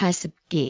가습기.